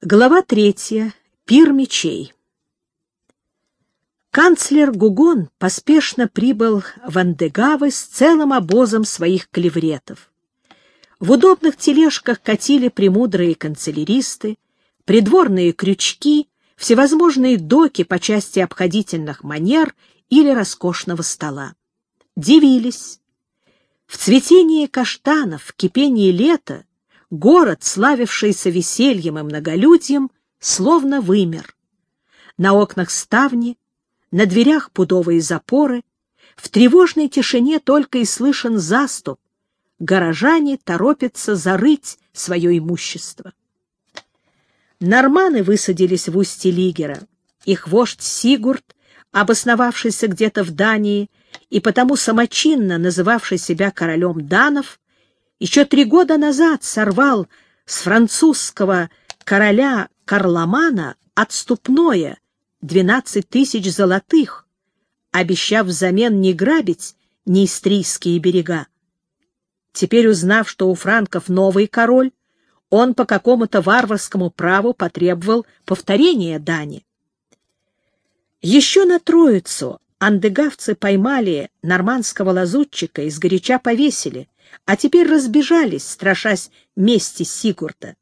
Глава третья. Пир мечей. Канцлер Гугон поспешно прибыл в Андегавы с целым обозом своих клевретов. В удобных тележках катили премудрые канцеляристы, придворные крючки, всевозможные доки по части обходительных манер или роскошного стола. Дивились. В цветении каштанов, в кипении лета город, славившийся весельем и многолюдьем, словно вымер. На окнах ставни, на дверях пудовые запоры, в тревожной тишине только и слышен заступ. Горожане торопятся зарыть свое имущество. Норманы высадились в устье Лигера. Их вождь Сигурд, обосновавшийся где-то в Дании и потому самочинно называвший себя королем данов, еще три года назад сорвал с французского короля Карломана отступное двенадцать тысяч золотых, обещав взамен не грабить неистрийские берега. Теперь, узнав, что у франков новый король, он по какому-то варварскому праву потребовал повторения дани. Еще на Троицу андегавцы поймали нормандского лазутчика и сгоряча повесили, а теперь разбежались, страшась мести Сигурда.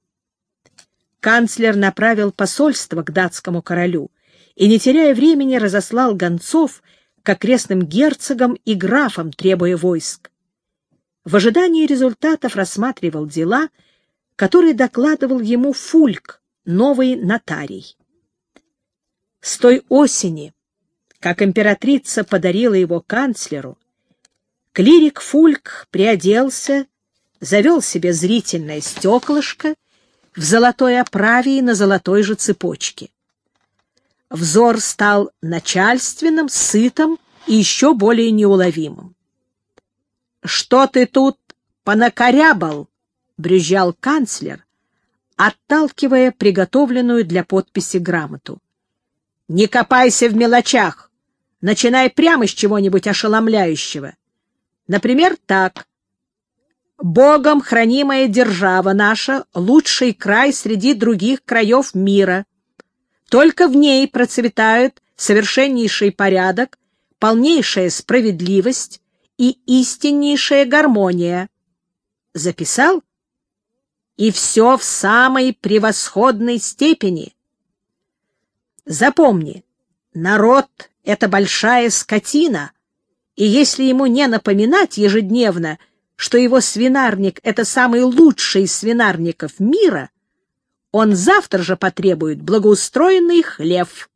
Канцлер направил посольство к датскому королю и, не теряя времени, разослал гонцов к окрестным герцогам и графам, требуя войск. В ожидании результатов рассматривал дела, которые докладывал ему Фульк, новый нотарий. С той осени, как императрица подарила его канцлеру, Клирик Фульк приоделся, завел себе зрительное стеклышко в золотой оправе и на золотой же цепочке. Взор стал начальственным, сытым и еще более неуловимым. — Что ты тут понакорябал? — брюзжал канцлер, отталкивая приготовленную для подписи грамоту. — Не копайся в мелочах, начинай прямо с чего-нибудь ошеломляющего. Например, так. «Богом хранимая держава наша — лучший край среди других краев мира. Только в ней процветают совершеннейший порядок, полнейшая справедливость и истиннейшая гармония». Записал? И все в самой превосходной степени. Запомни, народ — это большая скотина — и если ему не напоминать ежедневно, что его свинарник — это самый лучший из свинарников мира, он завтра же потребует благоустроенный хлев.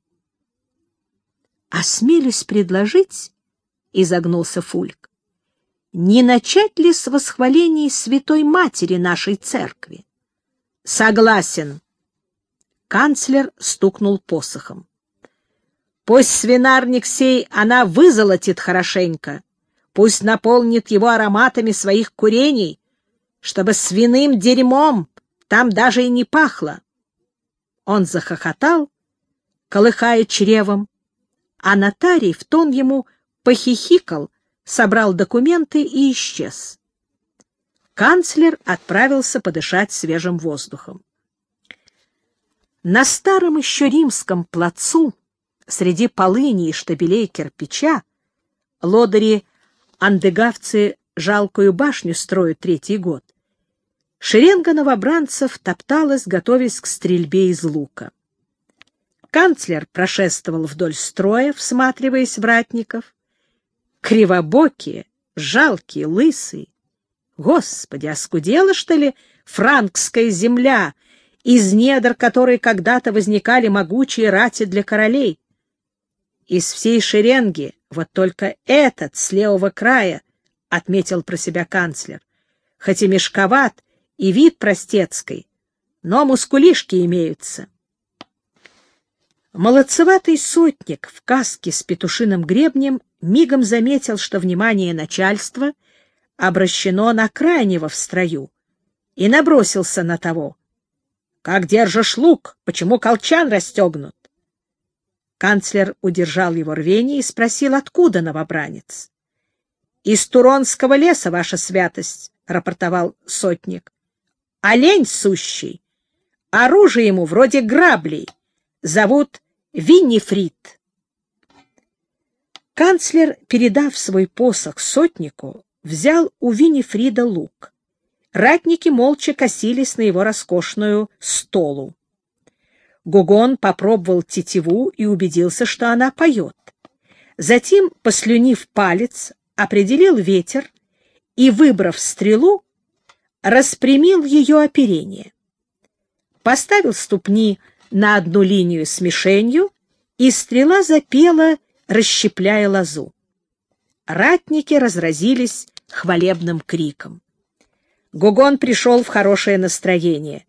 — Осмелюсь предложить, — изогнулся Фульк, — не начать ли с восхвалений Святой Матери нашей Церкви? — Согласен. Канцлер стукнул посохом. Пусть свинарник сей она вызолотит хорошенько, пусть наполнит его ароматами своих курений, чтобы свиным дерьмом там даже и не пахло. Он захохотал, колыхая чревом, а нотарий в тон ему похихикал, собрал документы и исчез. Канцлер отправился подышать свежим воздухом. На старом еще римском плацу среди полыни и штабелей кирпича лодыри андегавцы жалкую башню строят третий год. Шеренга новобранцев топталась, готовясь к стрельбе из лука. Канцлер прошествовал вдоль строя, всматриваясь в ратников. Кривобокие, жалкие, лысые. Господи, оскудела, что ли, франкская земля, из недр которой когда-то возникали могучие рати для королей? Из всей шеренги вот только этот с левого края, — отметил про себя канцлер, — хоть и мешковат, и вид простецкий, но мускулишки имеются. Молодцеватый сотник в каске с петушиным гребнем мигом заметил, что внимание начальства обращено на крайнего в строю, и набросился на того. — Как держишь лук? Почему колчан расстегнут? Канцлер удержал его рвение и спросил, откуда новобранец. — Из Туронского леса, ваша святость, — рапортовал сотник. — Олень сущий. Оружие ему вроде граблей. Зовут Виннифрид. Канцлер, передав свой посох сотнику, взял у Виннифрида лук. Ратники молча косились на его роскошную столу. Гугон попробовал тетиву и убедился, что она поет. Затем, послюнив палец, определил ветер и, выбрав стрелу, распрямил ее оперение. Поставил ступни на одну линию с мишенью, и стрела запела, расщепляя лозу. Ратники разразились хвалебным криком. Гугон пришел в хорошее настроение.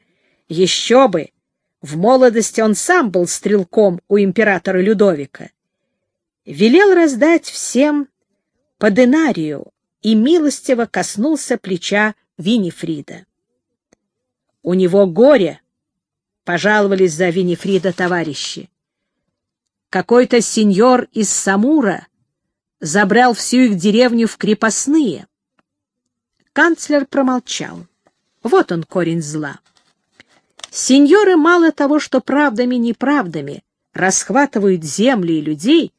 Еще бы! В молодости он сам был стрелком у императора Людовика. Велел раздать всем по динарию и милостиво коснулся плеча Винифрида. У него горе, пожаловались за Винифрида товарищи. Какой-то сеньор из Самура забрал всю их деревню в крепостные. Канцлер промолчал. Вот он корень зла. Сеньоры мало того, что правдами-неправдами расхватывают земли и людей,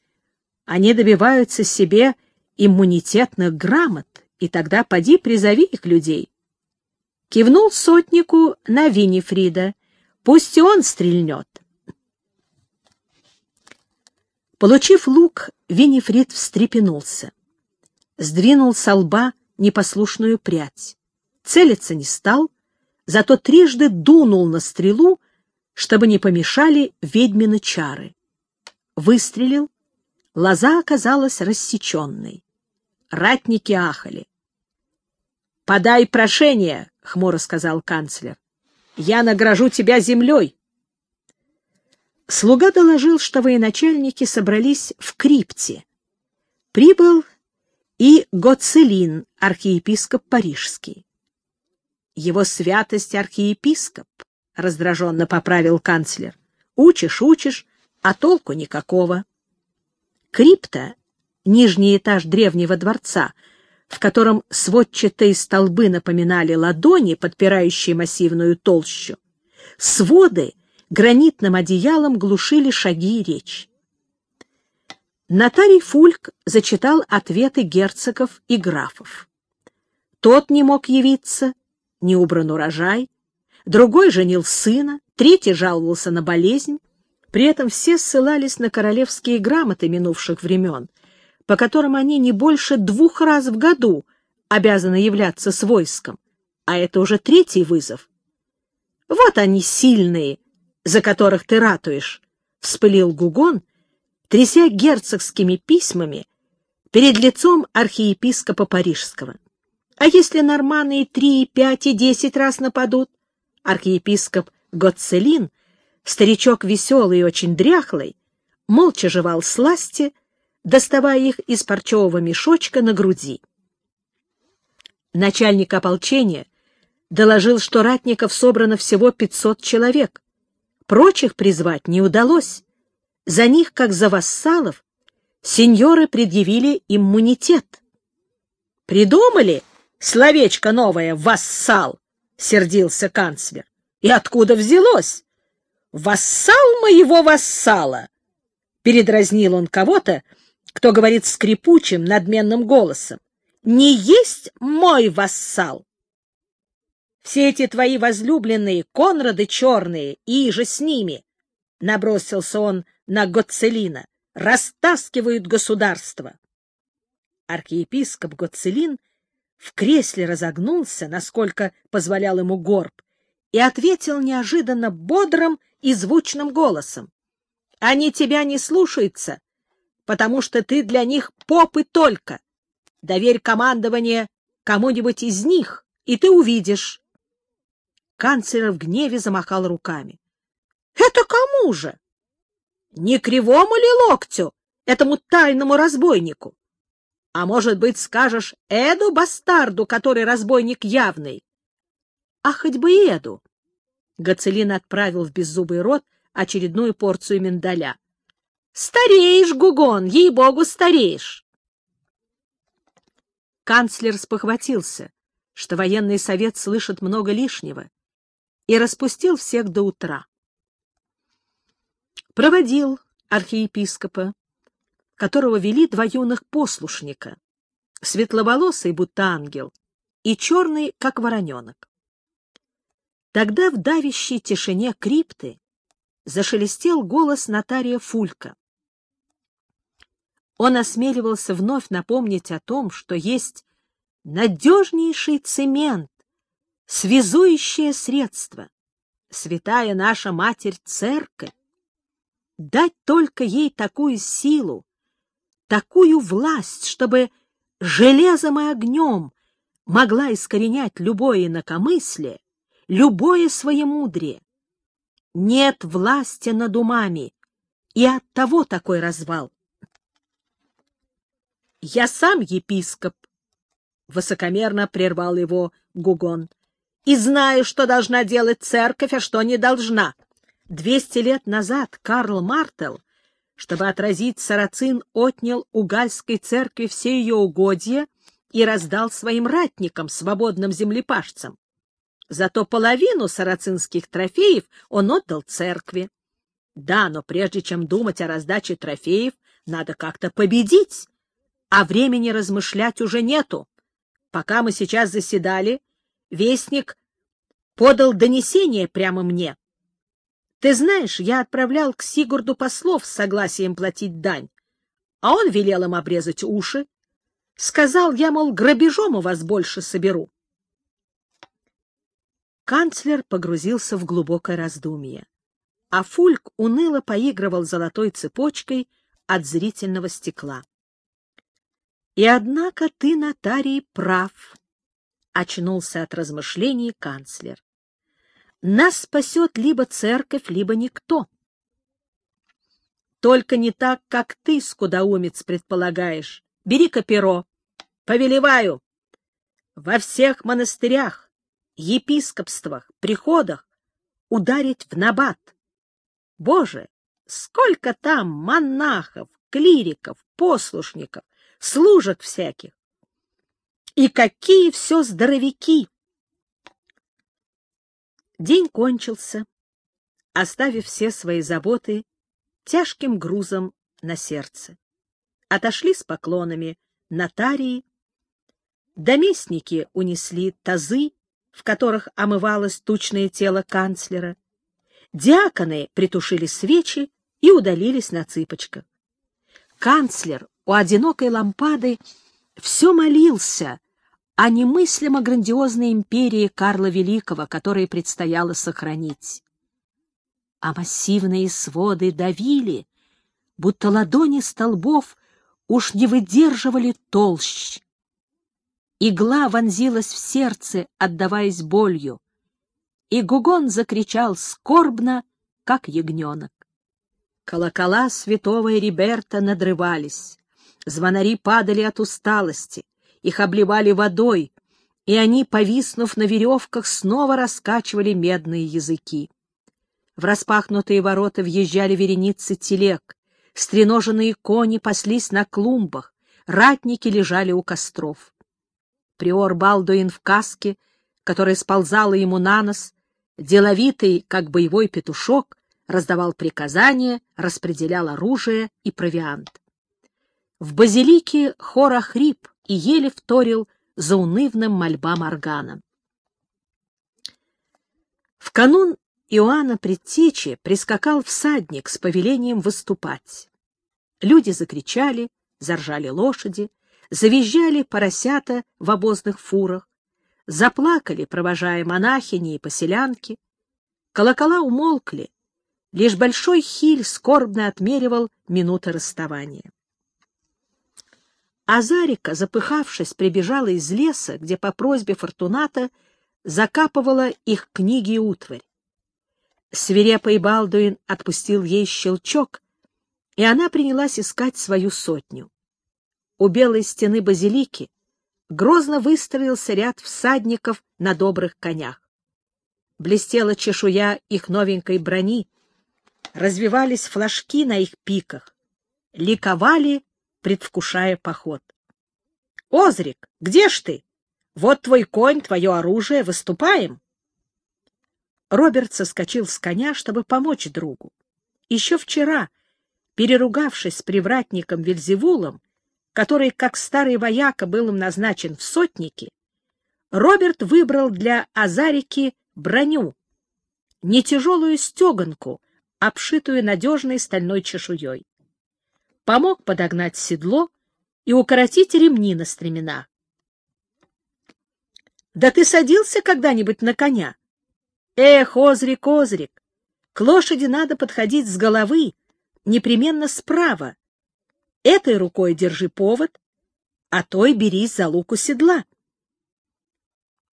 они добиваются себе иммунитетных грамот, и тогда поди призови их людей. Кивнул сотнику на Винифрида, пусть и он стрельнет. Получив лук, Винифрид встрепенулся. Сдвинул со лба непослушную прядь. Целиться не стал, зато трижды дунул на стрелу, чтобы не помешали ведьмины чары. Выстрелил, лоза оказалась рассеченной. Ратники ахали. — Подай прошение, — хмуро сказал канцлер. — Я награжу тебя землей. Слуга доложил, что военачальники собрались в крипте. Прибыл и Гоцелин, архиепископ Парижский. Его святость архиепископ, — раздраженно поправил канцлер. Учишь, учишь, а толку никакого. Крипта, нижний этаж древнего дворца, в котором сводчатые столбы напоминали ладони, подпирающие массивную толщу, своды гранитным одеялом глушили шаги и речь. Нотарий Фульк зачитал ответы герцогов и графов. Тот не мог явиться, не убран урожай, другой женил сына, третий жаловался на болезнь. При этом все ссылались на королевские грамоты минувших времен, по которым они не больше двух раз в году обязаны являться с войском, а это уже третий вызов. Вот они сильные, за которых ты ратуешь, — вспылил Гугон, тряся герцогскими письмами перед лицом архиепископа Парижского. А если норманы и три, и пять, и десять раз нападут? Архиепископ Гоцелин, старичок веселый и очень дряхлый, молча жевал сласти, доставая их из парчевого мешочка на груди. Начальник ополчения доложил, что ратников собрано всего пятьсот человек. Прочих призвать не удалось. За них, как за вассалов, сеньоры предъявили иммунитет. Придумали Словечко новое «вассал», — сердился канцлер. И откуда взялось? «Вассал моего вассала!» Передразнил он кого-то, кто говорит скрипучим, надменным голосом. «Не есть мой вассал!» Все эти твои возлюбленные, Конрады черные, и же с ними, — набросился он на Гоцелина, — растаскивают государство. Архиепископ Гоцелин — в кресле разогнулся, насколько позволял ему горб, и ответил неожиданно бодрым и звучным голосом. — Они тебя не слушаются, потому что ты для них поп и только. Доверь командование кому-нибудь из них, и ты увидишь. Канцлер в гневе замахал руками. — Это кому же? Не кривому ли локтю, этому тайному разбойнику? А может быть, скажешь Эду бастарду, который разбойник явный? А хоть бы Эду. Гацелин отправил в беззубый рот очередную порцию миндаля. Стареешь, Гугон, ей-богу, стареешь. Канцлер спохватился, что военный совет слышит много лишнего, и распустил всех до утра. Проводил архиепископа, которого вели два юных послушника, светловолосый, будто ангел, и черный, как вороненок. Тогда в давящей тишине крипты зашелестел голос нотария Фулька. Он осмеливался вновь напомнить о том, что есть надежнейший цемент, связующее средство, святая наша Матерь Церковь. Дать только ей такую силу, такую власть, чтобы железом и огнем могла искоренять любое инакомыслие, любое своемудрие. Нет власти над умами, и от того такой развал. «Я сам епископ», — высокомерно прервал его Гугон, — «и знаю, что должна делать церковь, а что не должна. Двести лет назад Карл Мартел, чтобы отразить сарацин, отнял у Гальской церкви все ее угодья и раздал своим ратникам, свободным землепашцам. Зато половину сарацинских трофеев он отдал церкви. Да, но прежде чем думать о раздаче трофеев, надо как-то победить а времени размышлять уже нету. Пока мы сейчас заседали, вестник подал донесение прямо мне. Ты знаешь, я отправлял к Сигурду послов с согласием платить дань, а он велел им обрезать уши. Сказал, я, мол, грабежом у вас больше соберу. Канцлер погрузился в глубокое раздумье, а Фульк уныло поигрывал золотой цепочкой от зрительного стекла. И однако ты, нотарий, прав, — очнулся от размышлений канцлер. Нас спасет либо церковь, либо никто. Только не так, как ты, скудоумец, предполагаешь. Бери-ка перо. Повелеваю. Во всех монастырях, епископствах, приходах ударить в набат. Боже, сколько там монахов, клириков, послушников, служек всяких. И какие все здоровяки! День кончился, оставив все свои заботы тяжким грузом на сердце. Отошли с поклонами нотарии, доместники унесли тазы, в которых омывалось тучное тело канцлера, диаконы притушили свечи и удалились на цыпочках. Канцлер у одинокой лампады все молился о немыслимо грандиозной империи Карла Великого, которой предстояло сохранить. А массивные своды давили, будто ладони столбов уж не выдерживали толщ. Игла вонзилась в сердце, отдаваясь болью, и Гугон закричал скорбно, как ягненок. Колокола святого Эриберта надрывались. Звонари падали от усталости, их обливали водой, и они, повиснув на веревках, снова раскачивали медные языки. В распахнутые ворота въезжали вереницы телег, стреноженные кони паслись на клумбах, ратники лежали у костров. Приор Балдуин в каске, которая сползала ему на нос, деловитый, как боевой петушок, раздавал приказания, распределял оружие и провиант. В базилике хор охрип и еле вторил за унывным мольбам органа. В канун Иоанна Предтечи прискакал всадник с повелением выступать. Люди закричали, заржали лошади, завизжали поросята в обозных фурах, заплакали, провожая монахини и поселянки. Колокола умолкли, лишь большой хиль скорбно отмеривал минуты расставания. Азарика, запыхавшись, прибежала из леса, где по просьбе Фортуната закапывала их книги и утварь. Свирепый Балдуин отпустил ей щелчок, и она принялась искать свою сотню. У белой стены базилики грозно выстроился ряд всадников на добрых конях. Блестела чешуя их новенькой брони, развивались флажки на их пиках, ликовали предвкушая поход. — Озрик, где ж ты? Вот твой конь, твое оружие, выступаем. Роберт соскочил с коня, чтобы помочь другу. Еще вчера, переругавшись с привратником Вельзевулом, который, как старый вояка, был им назначен в сотники, Роберт выбрал для Азарики броню, не тяжелую стеганку, обшитую надежной стальной чешуей. Помог подогнать седло и укоротить ремни на стремена. — Да ты садился когда-нибудь на коня? Эх, Озрик, Озрик, к лошади надо подходить с головы, непременно справа. Этой рукой держи повод, а той берись за луку седла.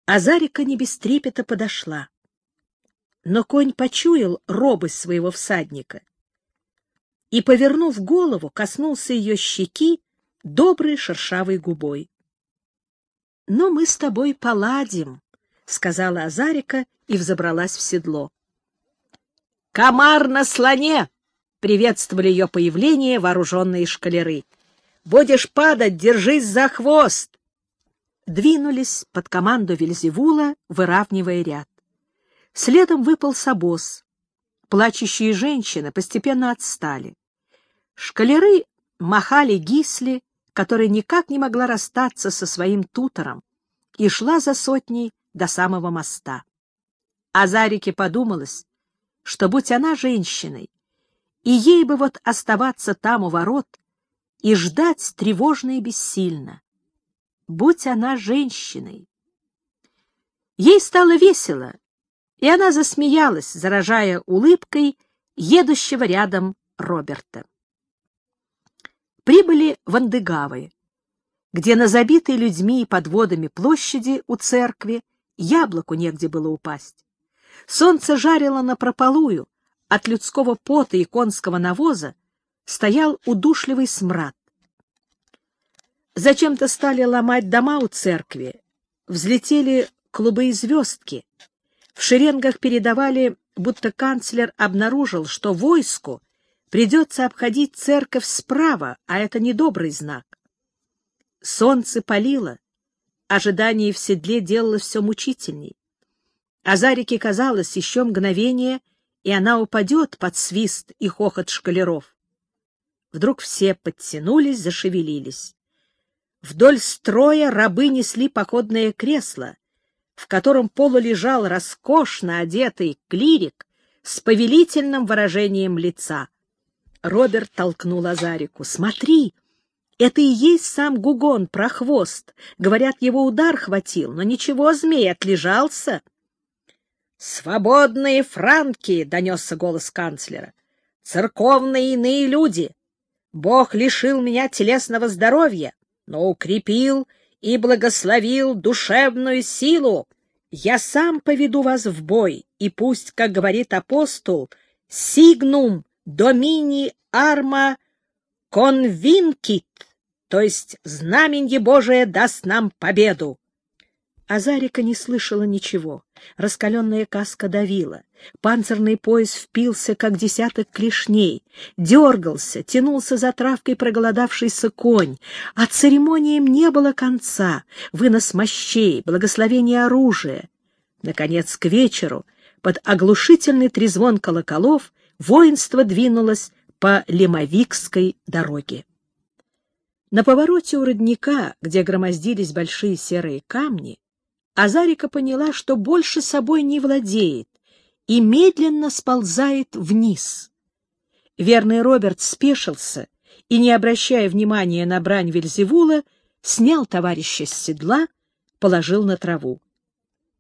Азарика не без трепета подошла. Но конь почуял робость своего всадника и, повернув голову, коснулся ее щеки доброй шершавой губой. — Но мы с тобой поладим, — сказала Азарика и взобралась в седло. «Комар на слоне!» — приветствовали ее появление вооруженные шкалеры. «Будешь падать, держись за хвост!» Двинулись под команду Вельзевула, выравнивая ряд. Следом выпал собос. Плачущие женщины постепенно отстали. Шкалеры махали гисли, которая никак не могла расстаться со своим тутором, и шла за сотней до самого моста. Азарике подумалось, что, будь она женщиной, и ей бы вот оставаться там у ворот и ждать тревожно и бессильно. Будь она женщиной. Ей стало весело, и она засмеялась, заражая улыбкой едущего рядом Роберта. Прибыли в Андыгавы, где на забитой людьми и подводами площади у церкви яблоку негде было упасть. Солнце жарило напропалую, от людского пота и конского навоза стоял удушливый смрад. Зачем-то стали ломать дома у церкви, взлетели клубы и звездки. В шеренгах передавали, будто канцлер обнаружил, что войску придется обходить церковь справа, а это недобрый знак. Солнце палило, ожидание в седле делало все мучительней. Азарике казалось еще мгновение, и она упадет под свист и хохот шкалеров. Вдруг все подтянулись, зашевелились. Вдоль строя рабы несли походное кресло, в котором полулежал роскошно одетый клирик с повелительным выражением лица. Роберт толкнул Азарику. «Смотри!» Это и есть сам Гугон, прохвост. Говорят, его удар хватил, но ничего, змей отлежался. «Свободные франки!» — донесся голос канцлера. «Церковные иные люди! Бог лишил меня телесного здоровья, но укрепил и благословил душевную силу. Я сам поведу вас в бой, и пусть, как говорит апостол, «сигнум домини арма конвинкит», то есть знаменье Божие даст нам победу. Азарика не слышала ничего. Раскаленная каска давила. Панцирный пояс впился, как десяток клешней. Дергался, тянулся за травкой проголодавшийся конь. А церемониям не было конца. Вынос мощей, благословение оружия. Наконец, к вечеру, под оглушительный трезвон колоколов, воинство двинулось по Лимовикской дороге. На повороте у родника, где громоздились большие серые камни, Азарика поняла, что больше собой не владеет и медленно сползает вниз. Верный Роберт спешился и, не обращая внимания на брань Вельзевула, снял товарища с седла, положил на траву.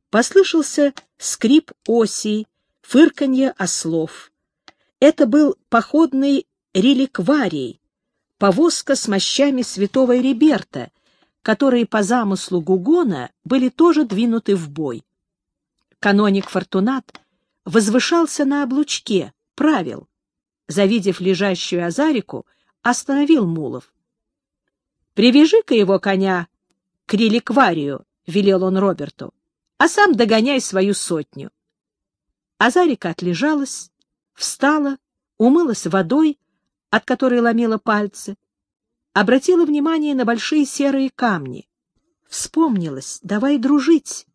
Послышался скрип осей, фырканье ослов. Это был походный реликварий, повозка с мощами святого Эриберта, которые по замыслу Гугона были тоже двинуты в бой. Каноник Фортунат возвышался на облучке, правил. Завидев лежащую Азарику, остановил Мулов. «Привяжи-ка его коня к реликварию», — велел он Роберту, «а сам догоняй свою сотню». Азарика отлежалась, встала, умылась водой, от которой ломила пальцы, обратила внимание на большие серые камни. Вспомнилась, давай дружить.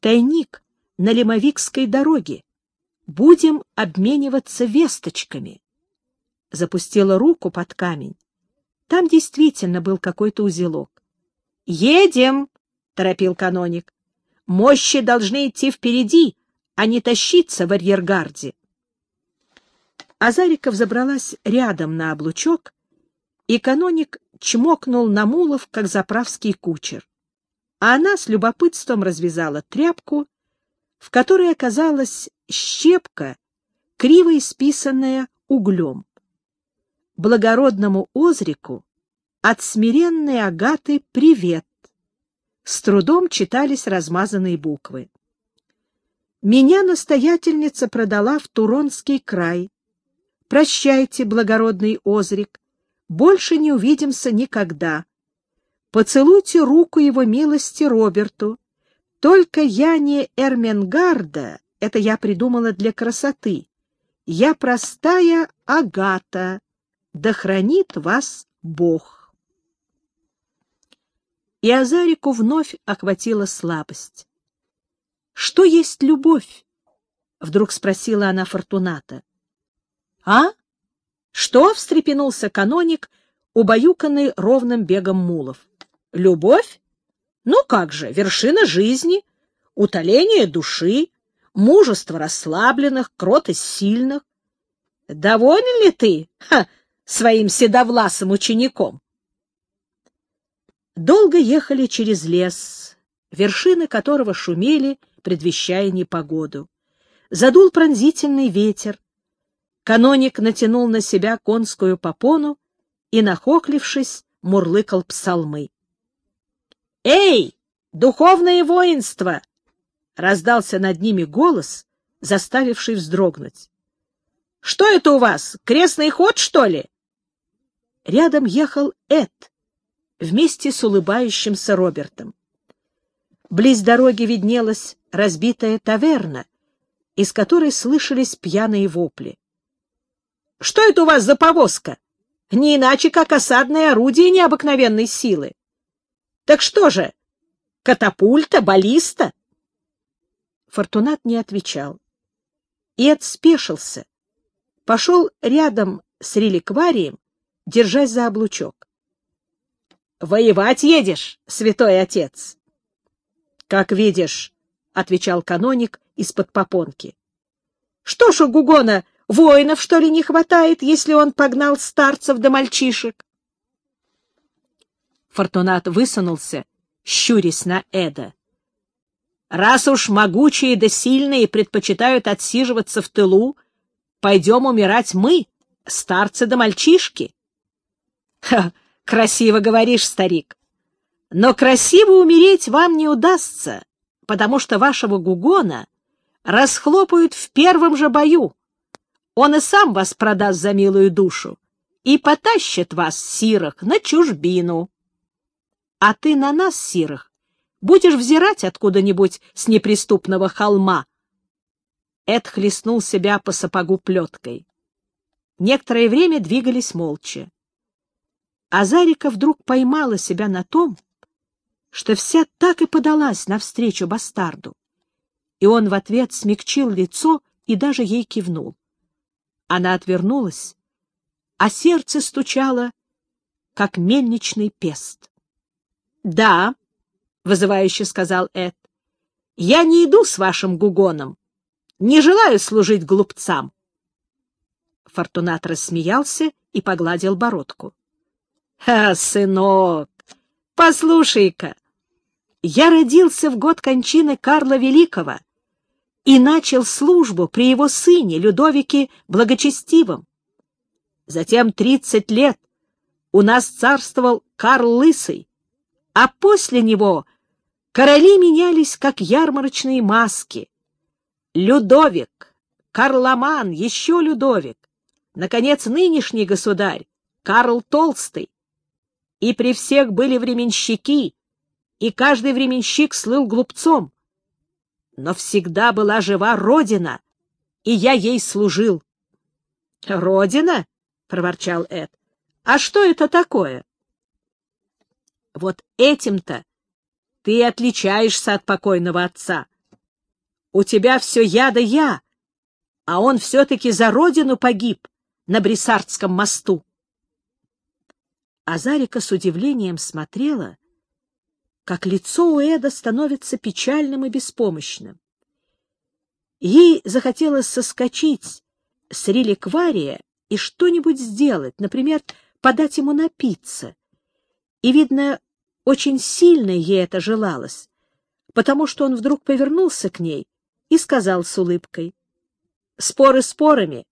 Тайник на Лемовикской дороге. будем обмениваться весточками. Запустила руку под камень. Там действительно был какой-то узелок. «Едем!» — торопил каноник. «Мощи должны идти впереди, а не тащиться в арьергарде». Азариков забралась рядом на облучок, и каноник чмокнул на мулов, как заправский кучер. А она с любопытством развязала тряпку, в которой оказалась щепка, криво исписанная углем. Благородному Озрику от смиренной Агаты «Привет!» С трудом читались размазанные буквы. Меня настоятельница продала в Туронский край. Прощайте, благородный Озрик, больше не увидимся никогда. Поцелуйте руку его милости Роберту. Только я не Эрменгарда, это я придумала для красоты. Я простая Агата. Да хранит вас Бог. И Азарику вновь охватила слабость. «Что есть любовь?» — вдруг спросила она Фортуната. «А?» «Что?» — встрепенулся каноник, убаюканный ровным бегом мулов. «Любовь? Ну как же, вершина жизни, утоление души, мужество расслабленных, кротость сильных. Доволен ли ты ха, своим седовласым учеником?» Долго ехали через лес, вершины которого шумели, предвещая непогоду. Задул пронзительный ветер, Каноник натянул на себя конскую попону и, нахохлившись, мурлыкал псалмы. «Эй, духовное воинство!» — раздался над ними голос, заставивший вздрогнуть. «Что это у вас, крестный ход, что ли?» Рядом ехал Эд вместе с улыбающимся Робертом. Близ дороги виднелась разбитая таверна, из которой слышались пьяные вопли. Что это у вас за повозка? Не иначе, как осадное орудие необыкновенной силы. Так что же, катапульта, баллиста? Фортунат не отвечал. И спешился. Пошел рядом с реликварием, держась за облучок. — Воевать едешь, святой отец? — Как видишь, — отвечал каноник из-под попонки. — Что ж у Гугона Воинов, что ли, не хватает, если он погнал старцев да мальчишек? Фортунат высунулся, щурясь на Эда. «Раз уж могучие да сильные предпочитают отсиживаться в тылу, пойдем умирать мы, старцы да мальчишки». «Ха, красиво говоришь, старик. Но красиво умереть вам не удастся, потому что вашего Гугона расхлопают в первом же бою, он и сам вас продаст за милую душу и потащит вас, сирых, на чужбину. А ты на нас, сирых, будешь взирать откуда-нибудь с неприступного холма. Эд хлестнул себя по сапогу плеткой. Некоторое время двигались молча. Азарика вдруг поймала себя на том, что вся так и подалась навстречу бастарду, и он в ответ смягчил лицо и даже ей кивнул. Она отвернулась, а сердце стучало, как мельничный пест. — Да, — вызывающе сказал Эд, — я не иду с вашим гугоном, не желаю служить глупцам. Фортунат рассмеялся и погладил бородку. — А, сынок, послушай-ка, я родился в год кончины Карла Великого и начал службу при его сыне Людовике Благочестивом. Затем тридцать лет у нас царствовал Карл Лысый, а после него короли менялись, как ярмарочные маски. Людовик, Карломан, еще Людовик, наконец, нынешний государь, Карл Толстый. И при всех были временщики, и каждый временщик слыл глупцом но всегда была жива Родина, и я ей служил. — Родина? — проворчал Эд. — А что это такое? — Вот этим-то ты отличаешься от покойного отца. У тебя все я да я, а он все-таки за родину погиб на Брисардском мосту. Азарика с удивлением смотрела, как лицо у Эда становится печальным и беспомощным. Ей захотелось соскочить с реликвария и что-нибудь сделать, например, подать ему напиться. И, видно, очень сильно ей это желалось, потому что он вдруг повернулся к ней и сказал с улыбкой, «Споры спорами,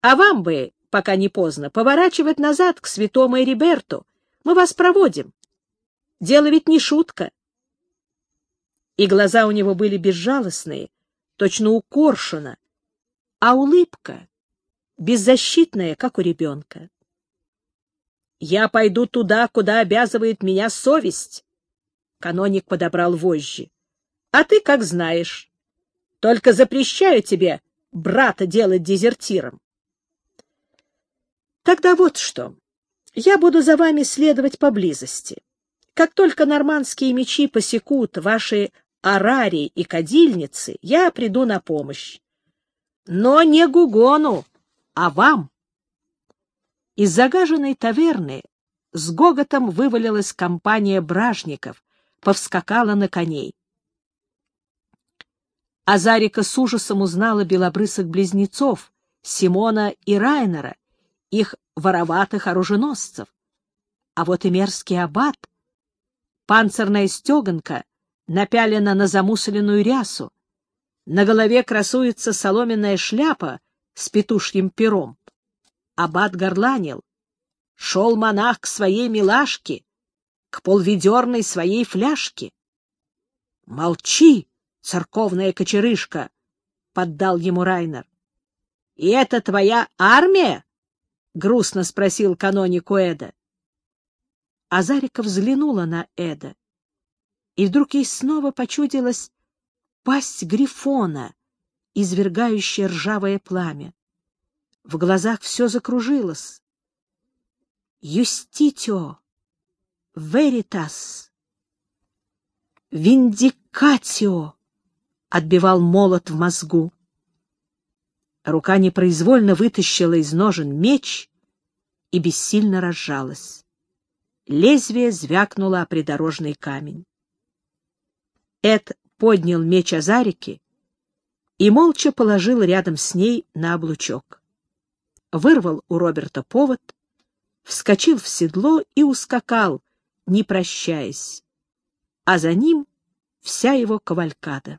а вам бы, пока не поздно, поворачивать назад к святому Эриберту. Мы вас проводим. Дело ведь не шутка». И глаза у него были безжалостные, точно у коршуна, а улыбка беззащитная, как у ребенка. «Я пойду туда, куда обязывает меня совесть», — каноник подобрал вожжи. «А ты как знаешь. Только запрещаю тебе брата делать дезертиром». «Тогда вот что. Я буду за вами следовать поблизости. Как только нормандские мечи посекут ваши Арари и кадильницы, я приду на помощь. Но не Гугону, а вам. Из загаженной таверны с гоготом вывалилась компания бражников, повскакала на коней. Азарика с ужасом узнала белобрысых близнецов, Симона и Райнера, их вороватых оруженосцев. А вот и мерзкий аббат, панцирная стеганка — напялена на замусоленную рясу. На голове красуется соломенная шляпа с петушьим пером. Аббат горланил. Шел монах к своей милашке, к полведерной своей фляжке. — Молчи, церковная кочерышка! — поддал ему Райнер. — И это твоя армия? — грустно спросил каноник Эда. Азарика взглянула на Эда и вдруг ей снова почудилась пасть грифона, извергающая ржавое пламя. В глазах все закружилось. «Юститио! Веритас! Виндикатио!» — отбивал молот в мозгу. Рука непроизвольно вытащила из ножен меч и бессильно разжалась. Лезвие звякнуло о придорожный камень. Эд поднял меч Азарики и молча положил рядом с ней на облучок. Вырвал у Роберта повод, вскочил в седло и ускакал, не прощаясь, а за ним вся его кавалькада.